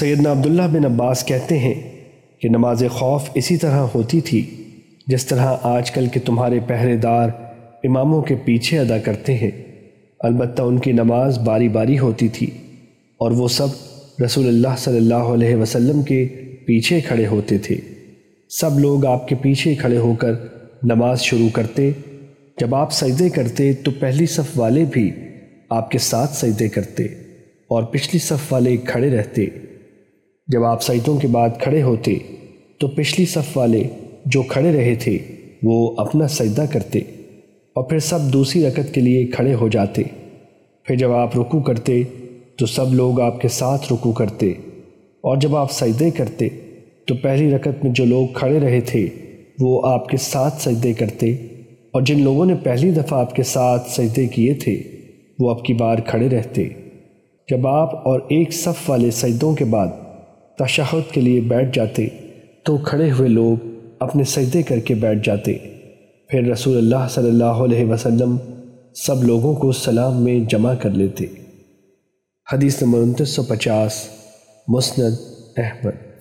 سیدنا عبداللہ بن عباس کہتے ہیں کہ نماز خوف اسی طرح ہوتی تھی جس طرح آج کل کے تمہارے پہرے دار اماموں کے پیچھے ادا کرتے ہیں۔ البتہ ان کی نماز باری باری ہوتی تھی اور وہ سب رسول اللہ صلی اللہ علیہ وسلم کے پیچھے کھڑے ہوتے تھے۔ سب لوگ آپ کے پیچھے کھڑے ہو کر نماز شروع کرتے۔ جب آپ سجدے کرتے تو پہلی صف والے بھی آپ کے ساتھ سجدے کرتے اور پچھلی صف والے کھڑے رہتے۔ جب آپ سجدوں کے بعد کھڑے ہوتے، تو پچھلی صف والے جو کھڑے رہے تھے، وہ اپنا سجدہ کرتے اور پھر سب دوسری رکت کے لیے کھڑے ہو جاتے۔ پھر جب آپ رکو کرتے، تو سب لوگ آپ کے ساتھ رکو کرتے۔ اور جب آپ سجدے کرتے، تو پہلی رکت میں جو لوگ کھڑے رہے تھے، وہ آپ کے ساتھ سجدے کرتے۔ اور جن لوگوں نے پہلی دفعہ آپ کے ساتھ سجدے کیے تھے، وہ اب کی بار کھڑے رہتے۔ جب آپ اور ایک صف والے سجدوں کے بعد تشہد کے لیے بیٹھ جاتے تو کھڑے ہوئے لوگ اپنے سجدے کر کے بیٹھ جاتے۔ پھر رسول اللہ صلی اللہ علیہ وسلم سب لوگوں کو سلام میں جمع کر لیتے۔ حدیث نمبر انتیس سو پچاس، مسند احمد۔